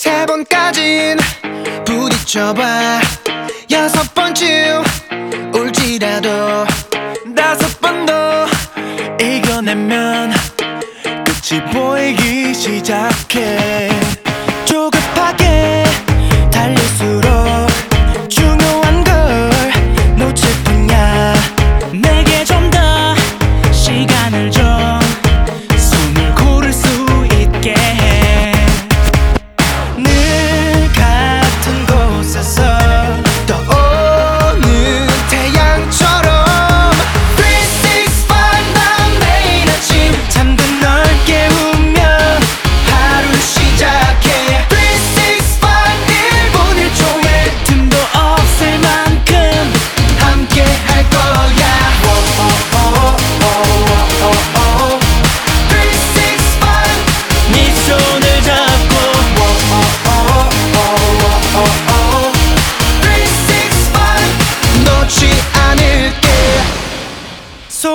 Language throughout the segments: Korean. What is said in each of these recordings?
세 번까진 부딪혀봐. 여섯 번쯤 울지라도 다섯 번 더 이겨내면 끝이 보이기 시작해.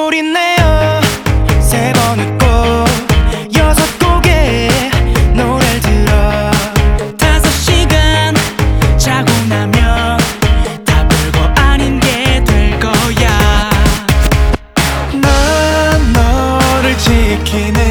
소리내요. 세 번 웃고 여섯 곡의 노래를 들어. 다섯 시간 자고 나면 다 별거 아닌 게 될 거야. 난 너를 지키는